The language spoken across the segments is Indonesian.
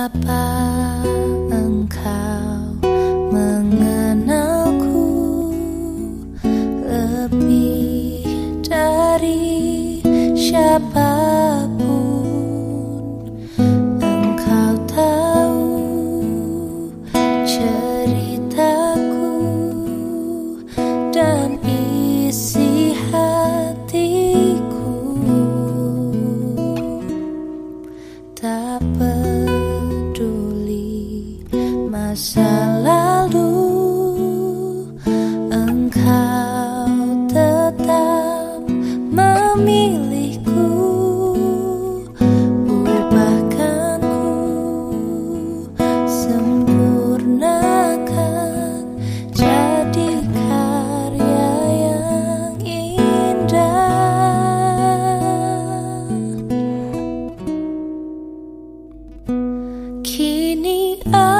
Bapa engkau mengenalku lebih dari siapa pun masa lalu engkau tetap memilihku ubahkanku sempurnakan jadi karya yang indah. Kini Aku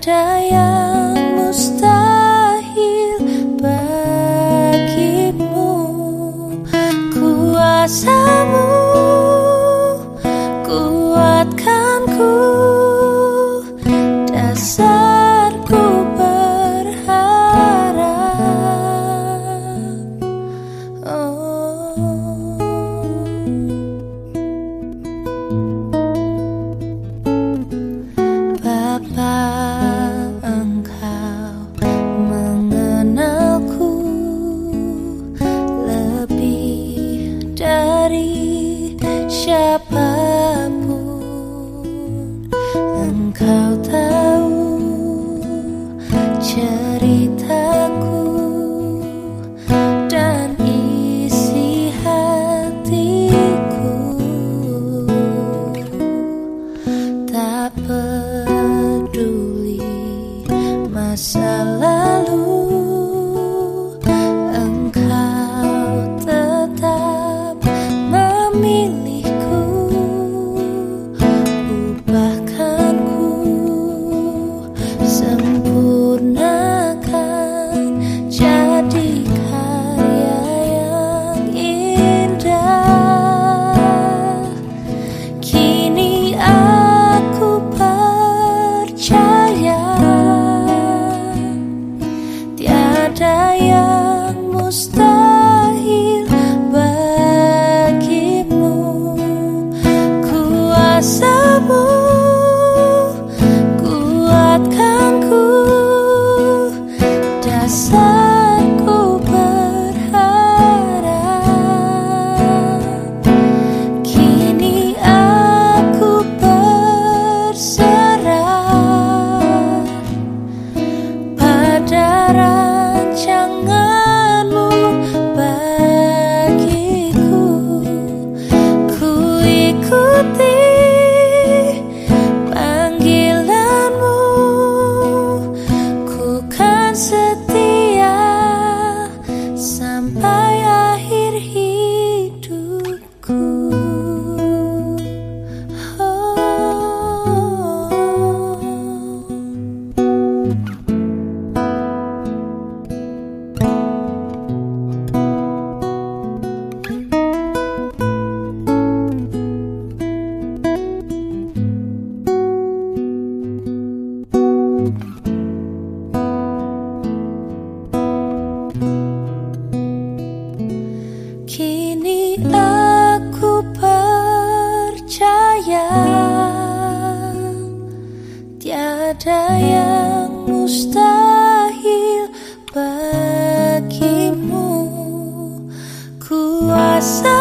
tiada yang mustahil siapa pun Engkau tahu ceritaku dan isi hatiku. Tak peduli masa down. Kini aku percaya tiada yang mustahil bagimu. Kuasamu